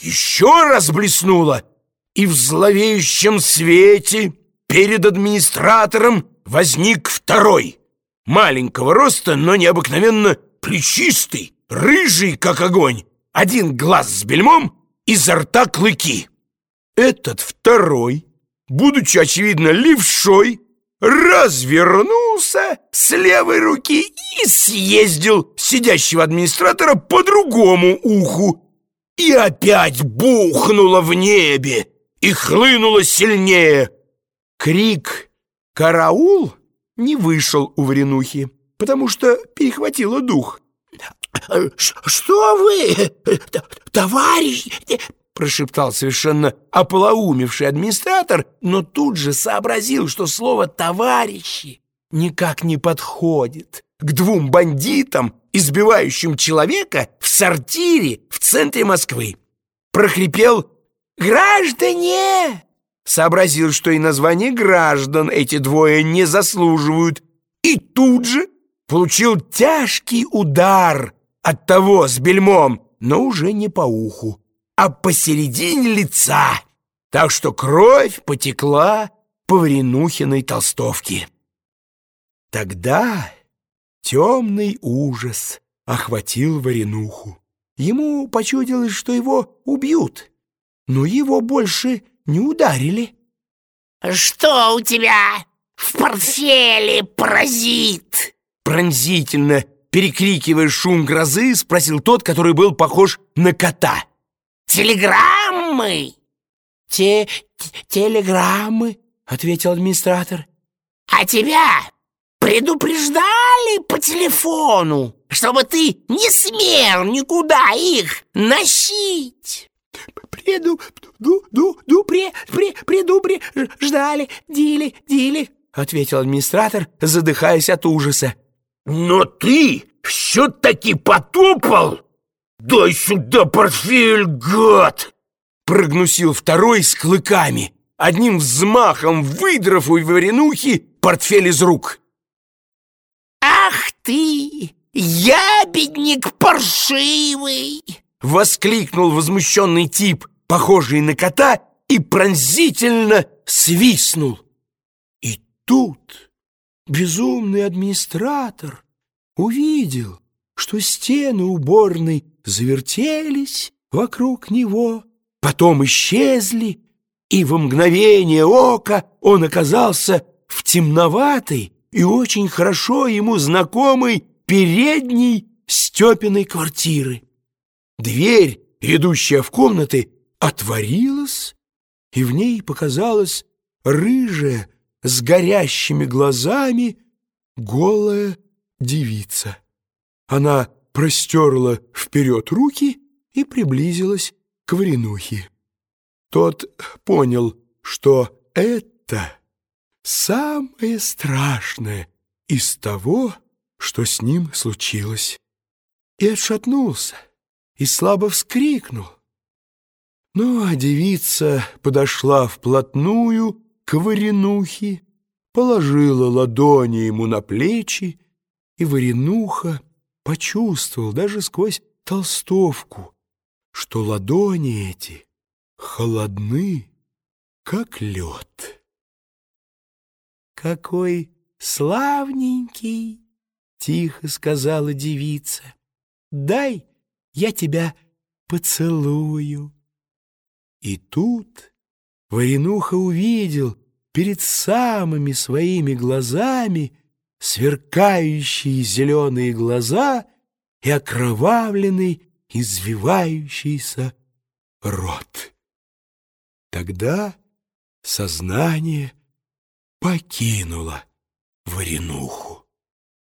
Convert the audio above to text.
еще раз блеснула, и в зловещем свете перед администратором возник второй, маленького роста, но необыкновенно плечистый, рыжий, как огонь, один глаз с бельмом, изо рта клыки. Этот второй, будучи, очевидно, левшой, развернулся с левой руки и съездил сидящего администратора по другому уху. И опять бухнуло в небе и хлынуло сильнее. Крик «Караул!» не вышел у Варенухи, потому что перехватило дух. «Что вы, товарищ?» прошептал совершенно ополоумевший администратор, но тут же сообразил, что слово «товарищи» никак не подходит к двум бандитам, избивающим человека в сортире в центре Москвы. Прохрипел «Граждане!» Сообразил, что и название граждан эти двое не заслуживают, и тут же получил тяжкий удар от того с бельмом, но уже не по уху а посередине лица, так что кровь потекла по Варенухиной толстовке. Тогда темный ужас охватил Варенуху. Ему почудилось, что его убьют, но его больше не ударили. «Что у тебя в портфеле, паразит?» Пронзительно, перекрикивая шум грозы, спросил тот, который был похож на кота телеграммы?» «Те... телеграммы», — ответил администратор. «А тебя предупреждали по телефону, чтобы ты не смел никуда их носить?» «Преду... ду... ду... ду... пре... пре... предупре... ждали... дили... дили...» — ответил администратор, задыхаясь от ужаса. «Но ты все-таки потопал!» «Дай сюда портфель, гад!» Прогнусил второй с клыками, одним взмахом выдрав у Варенухи портфель из рук. «Ах ты, ябедник паршивый!» Воскликнул возмущенный тип, похожий на кота, и пронзительно свистнул. И тут безумный администратор увидел, что стены уборной завертелись вокруг него, потом исчезли, и в мгновение ока он оказался в темноватой и очень хорошо ему знакомой передней Степиной квартиры. Дверь, ведущая в комнаты, отворилась, и в ней показалась рыжая с горящими глазами голая девица. Она простерла вперед руки и приблизилась к Варенухе. Тот понял, что это самое страшное из того, что с ним случилось, и отшатнулся, и слабо вскрикнул. Ну, а девица подошла вплотную к Варенухе, положила ладони ему на плечи, и Варенуха почувствовал даже сквозь толстовку, что ладони эти холодны, как лед. «Какой славненький!» — тихо сказала девица. «Дай я тебя поцелую». И тут Варенуха увидел перед самыми своими глазами сверкающие зеленые глаза и окровавленный, извивающийся рот. Тогда сознание покинуло Варенуху.